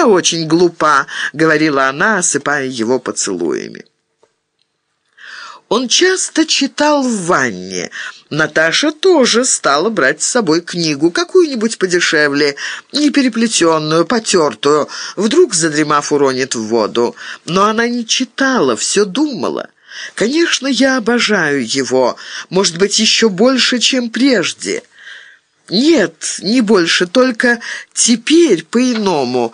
«Я очень глупа», — говорила она, осыпая его поцелуями. Он часто читал в ванне. Наташа тоже стала брать с собой книгу, какую-нибудь подешевле, не переплетенную, потертую. Вдруг, задремав, уронит в воду. Но она не читала, все думала. «Конечно, я обожаю его, может быть, еще больше, чем прежде». «Нет, не больше, только теперь по-иному.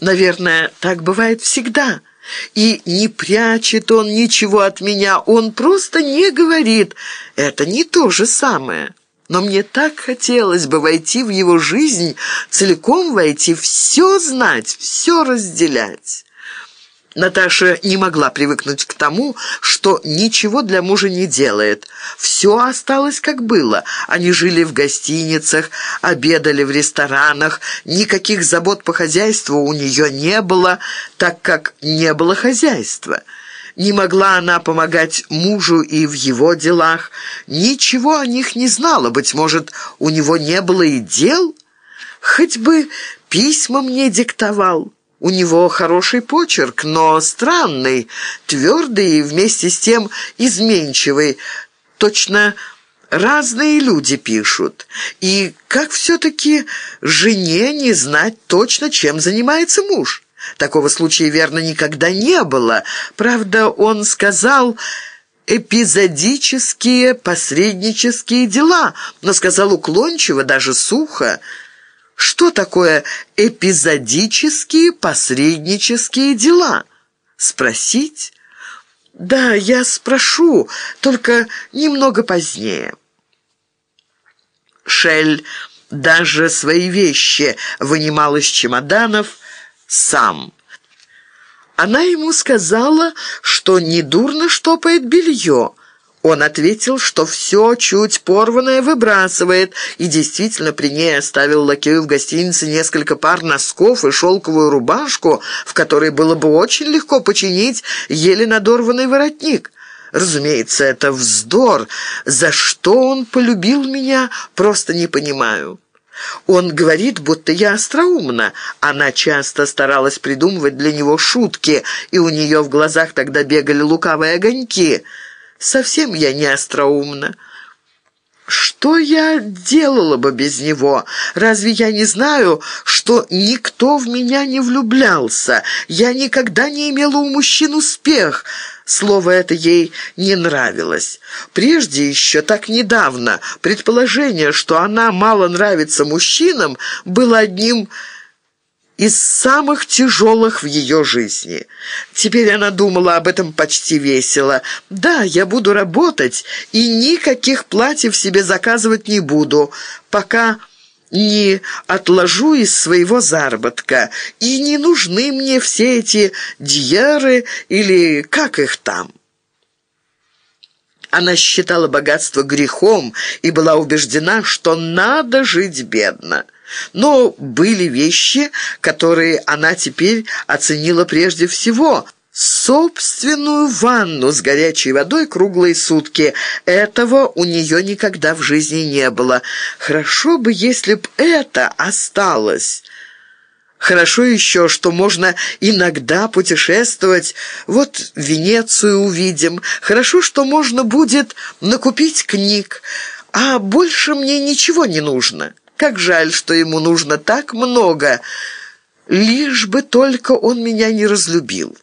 Наверное, так бывает всегда». И не прячет он ничего от меня, он просто не говорит. Это не то же самое. Но мне так хотелось бы войти в его жизнь, целиком войти, все знать, все разделять». Наташа не могла привыкнуть к тому, что ничего для мужа не делает. Все осталось как было. Они жили в гостиницах, обедали в ресторанах, никаких забот по хозяйству у нее не было, так как не было хозяйства. Не могла она помогать мужу и в его делах. Ничего о них не знала, быть может, у него не было и дел. Хоть бы письма мне диктовал. У него хороший почерк, но странный, твердый и вместе с тем изменчивый. Точно разные люди пишут. И как все-таки жене не знать точно, чем занимается муж? Такого случая, верно, никогда не было. Правда, он сказал эпизодические посреднические дела, но сказал уклончиво, даже сухо. Что такое эпизодические посреднические дела? Спросить? Да, я спрошу, только немного позднее. Шель даже свои вещи вынимал из чемоданов сам. Она ему сказала, что недурно штопает белье, он ответил, что все чуть порванное выбрасывает, и действительно при ней оставил лакею в гостинице несколько пар носков и шелковую рубашку, в которой было бы очень легко починить еле надорванный воротник. Разумеется, это вздор. За что он полюбил меня, просто не понимаю. Он говорит, будто я остроумна. Она часто старалась придумывать для него шутки, и у нее в глазах тогда бегали лукавые огоньки – Совсем я не остроумна. Что я делала бы без него? Разве я не знаю, что никто в меня не влюблялся? Я никогда не имела у мужчин успех. Слово это ей не нравилось. Прежде еще, так недавно, предположение, что она мало нравится мужчинам, было одним из самых тяжелых в ее жизни. Теперь она думала об этом почти весело. «Да, я буду работать, и никаких платьев себе заказывать не буду, пока не отложу из своего заработка, и не нужны мне все эти дьеры или как их там». Она считала богатство грехом и была убеждена, что надо жить бедно. Но были вещи, которые она теперь оценила прежде всего – собственную ванну с горячей водой круглые сутки. Этого у нее никогда в жизни не было. Хорошо бы, если б это осталось. Хорошо еще, что можно иногда путешествовать. Вот Венецию увидим. Хорошо, что можно будет накупить книг. А больше мне ничего не нужно». Как жаль, что ему нужно так много, лишь бы только он меня не разлюбил».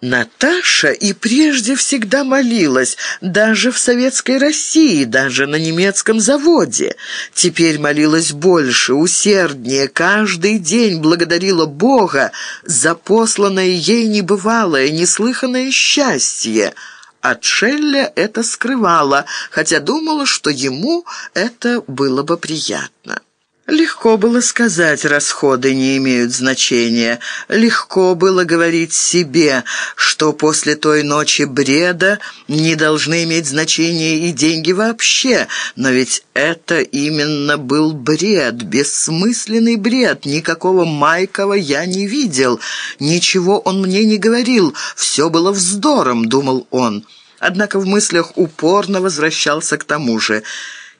Наташа и прежде всегда молилась, даже в советской России, даже на немецком заводе. Теперь молилась больше, усерднее, каждый день благодарила Бога за посланное ей небывалое, неслыханное счастье – от Шелля это скрывала, хотя думала, что ему это было бы приятно. Легко было сказать, расходы не имеют значения. Легко было говорить себе, что после той ночи бреда не должны иметь значения и деньги вообще. Но ведь это именно был бред, бессмысленный бред. Никакого Майкова я не видел. Ничего он мне не говорил. Все было вздором, думал он. Однако в мыслях упорно возвращался к тому же –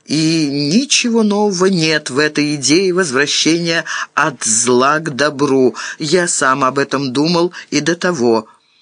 И ничего нового нет в этой идее возвращения от зла к добру. Я сам об этом думал и до того.